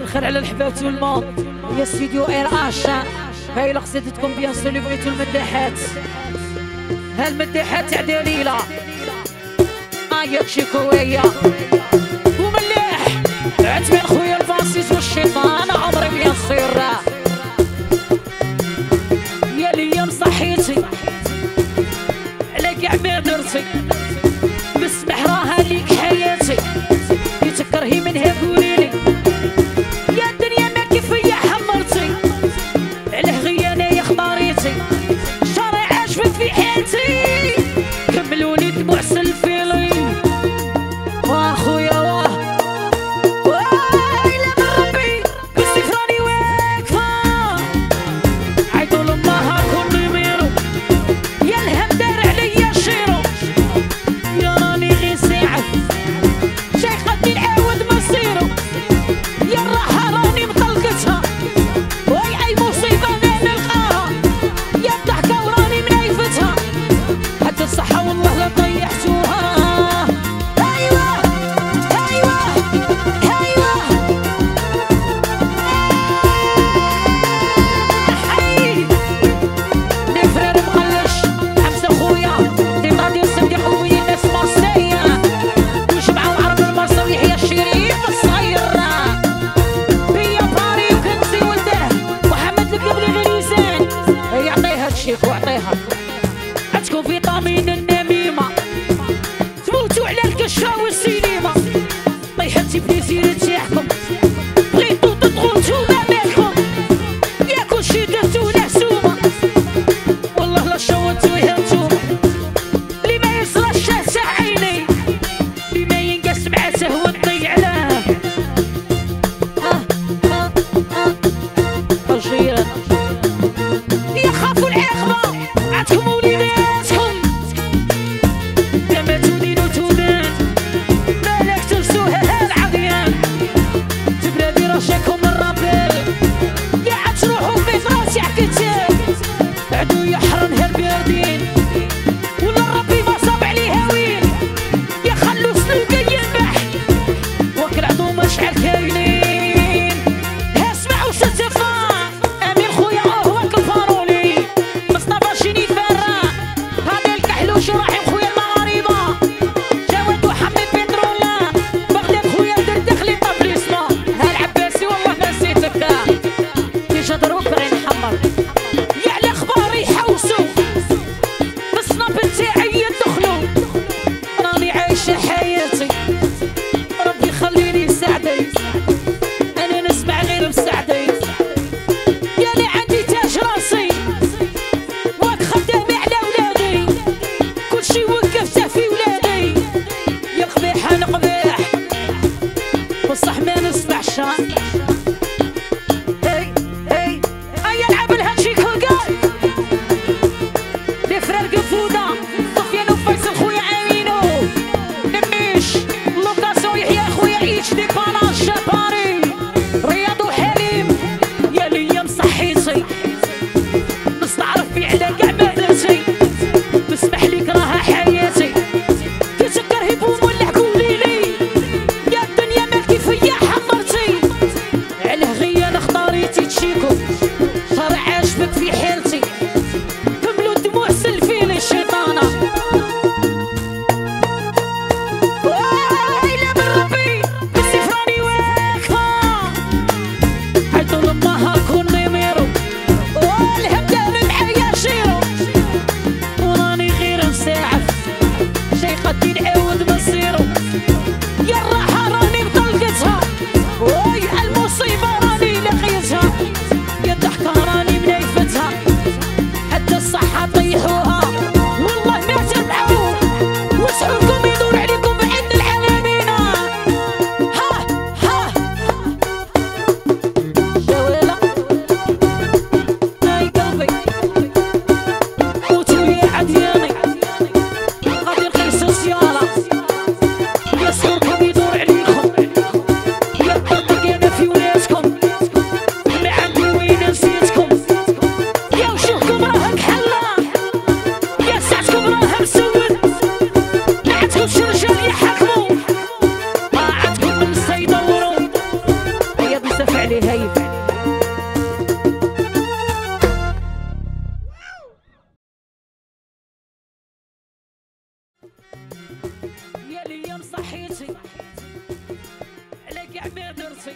الخير على الحبابات والماض يا استديو اير اش هاي قصيدتكم بيان سور اللي بغيتو المداحات. هالمداحات تاع دليلة. اياك شي كويه Danzig. I mean. the يا ليا صحيتي على كاع ما درتي